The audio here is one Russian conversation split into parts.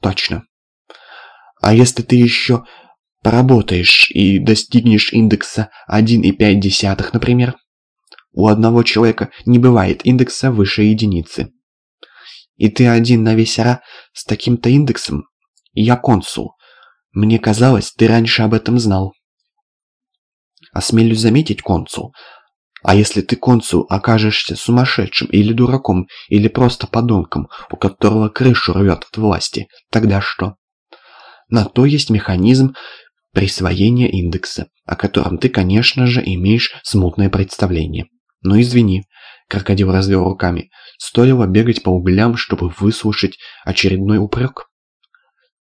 Точно. А если ты еще поработаешь и достигнешь индекса 1,5, например? У одного человека не бывает индекса выше единицы. И ты один на весь Ра с таким-то индексом? Я консул. Мне казалось, ты раньше об этом знал. Осмелюсь заметить, консул. А если ты, консул, окажешься сумасшедшим или дураком, или просто подонком, у которого крышу рвет от власти, тогда что? На то есть механизм присвоения индекса, о котором ты, конечно же, имеешь смутное представление. Но извини, крокодил развел руками, стоило бегать по углям, чтобы выслушать очередной упрек?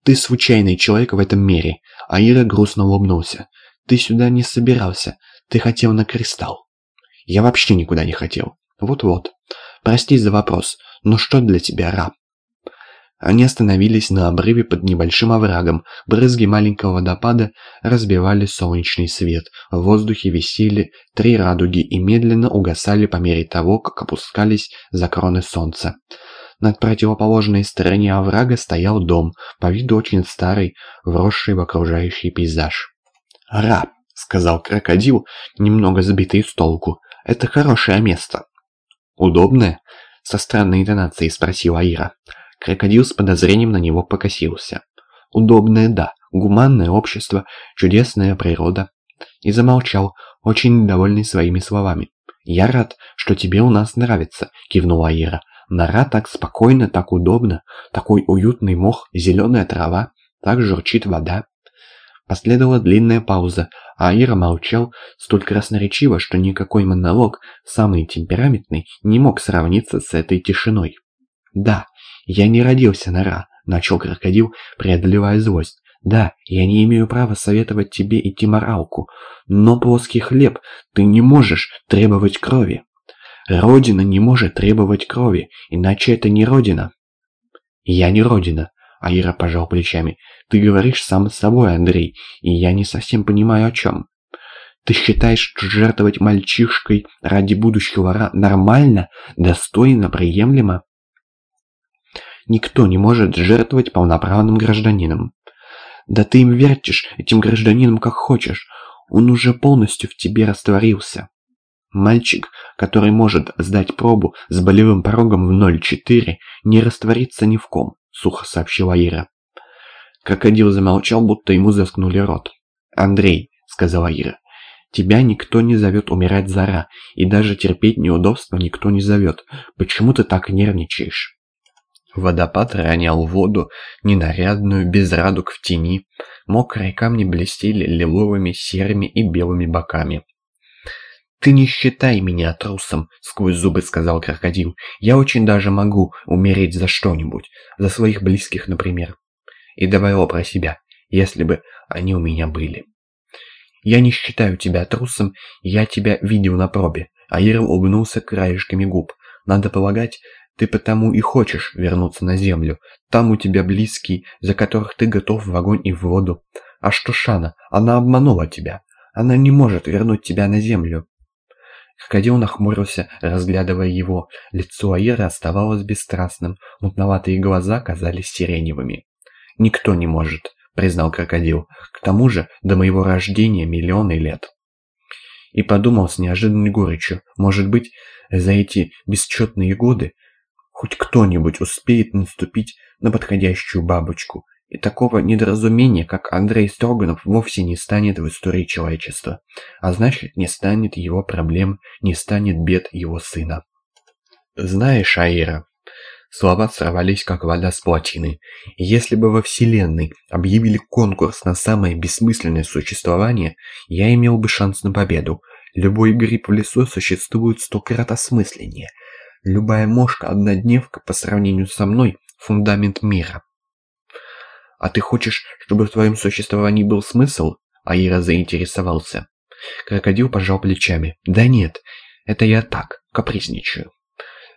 Ты случайный человек в этом мире, а Ира грустно улыбнулся. Ты сюда не собирался, ты хотел на кристалл. Я вообще никуда не хотел. Вот-вот. Прости за вопрос, но что для тебя раб? Они остановились на обрыве под небольшим оврагом. Брызги маленького водопада разбивали солнечный свет. В воздухе висели три радуги и медленно угасали по мере того, как опускались за кроны солнца. Над противоположной стороне оврага стоял дом, по виду очень старый, вросший в окружающий пейзаж. «Раб», — сказал крокодил, немного сбитый с толку, — «это хорошее место». «Удобное?» — со странной интонацией спросила Ира. Крокодил с подозрением на него покосился. «Удобное, да. Гуманное общество, чудесная природа». И замолчал, очень недовольный своими словами. «Я рад, что тебе у нас нравится», — кивнула Ира. «Нора так спокойно, так удобно, такой уютный мох, зеленая трава, так журчит вода». Последовала длинная пауза, а Ира молчал столь красноречиво, что никакой монолог, самый темпераментный, не мог сравниться с этой тишиной. «Да, «Я не родился на Ра», — начал крокодил, преодолевая злость. «Да, я не имею права советовать тебе идти моралку, но плоский хлеб ты не можешь требовать крови. Родина не может требовать крови, иначе это не Родина». «Я не Родина», — Аира пожал плечами. «Ты говоришь сам с собой, Андрей, и я не совсем понимаю, о чем». Ты считаешь, что жертвовать мальчишкой ради будущего нормально, достойно, приемлемо? Никто не может жертвовать полноправным гражданином. Да ты им вертишь, этим гражданином, как хочешь. Он уже полностью в тебе растворился. Мальчик, который может сдать пробу с болевым порогом в 0,4, не растворится ни в ком, сухо сообщила Ира. Крокодил замолчал, будто ему заткнули рот. «Андрей», — сказала Ира, — «тебя никто не зовет умирать зара, и даже терпеть неудобства никто не зовет. Почему ты так нервничаешь?» Водопад ронял воду, ненарядную, без радуг в тени. Мокрые камни блестели лиловыми, серыми и белыми боками. «Ты не считай меня трусом», — сквозь зубы сказал крокодил. «Я очень даже могу умереть за что-нибудь, за своих близких, например». И добавил про себя, если бы они у меня были. «Я не считаю тебя трусом, я тебя видел на пробе», а Ира улыбнулся краешками губ. Надо полагать, ты потому и хочешь вернуться на землю. Там у тебя близкие, за которых ты готов в огонь и в воду. А что Шана? Она обманула тебя. Она не может вернуть тебя на землю. Крокодил нахмурился, разглядывая его. Лицо Аира оставалось бесстрастным, мутноватые глаза казались сиреневыми. «Никто не может», — признал крокодил. «К тому же до моего рождения миллионы лет». И подумал с неожиданной горечью, может быть, за эти бесчетные годы хоть кто-нибудь успеет наступить на подходящую бабочку, и такого недоразумения, как Андрей Строганов, вовсе не станет в истории человечества, а значит, не станет его проблем, не станет бед его сына. Знаешь, Аира, слова сорвались, как вода с плотины. Если бы во Вселенной объявили конкурс на самое бессмысленное существование, я имел бы шанс на победу. Любой гриб в лесу существует сто крат осмысленнее – Любая мошка-однодневка по сравнению со мной – фундамент мира. А ты хочешь, чтобы в твоем существовании был смысл? Аира заинтересовался. Крокодил пожал плечами. Да нет, это я так, капризничаю.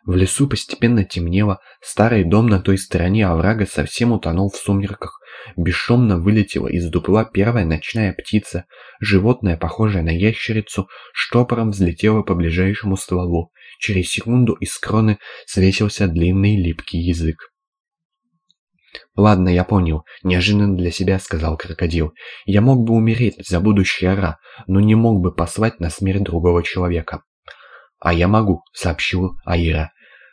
В лесу постепенно темнело, старый дом на той стороне оврага совсем утонул в сумерках. Бесшумно вылетела из дупла первая ночная птица. Животное, похожее на ящерицу, штопором взлетело по ближайшему стволу. Через секунду из кроны свесился длинный липкий язык. «Ладно, я понял», – неожиданно для себя сказал крокодил. «Я мог бы умереть за будущее Ра, но не мог бы послать на смерть другого человека». «А я могу», – сообщил Аира.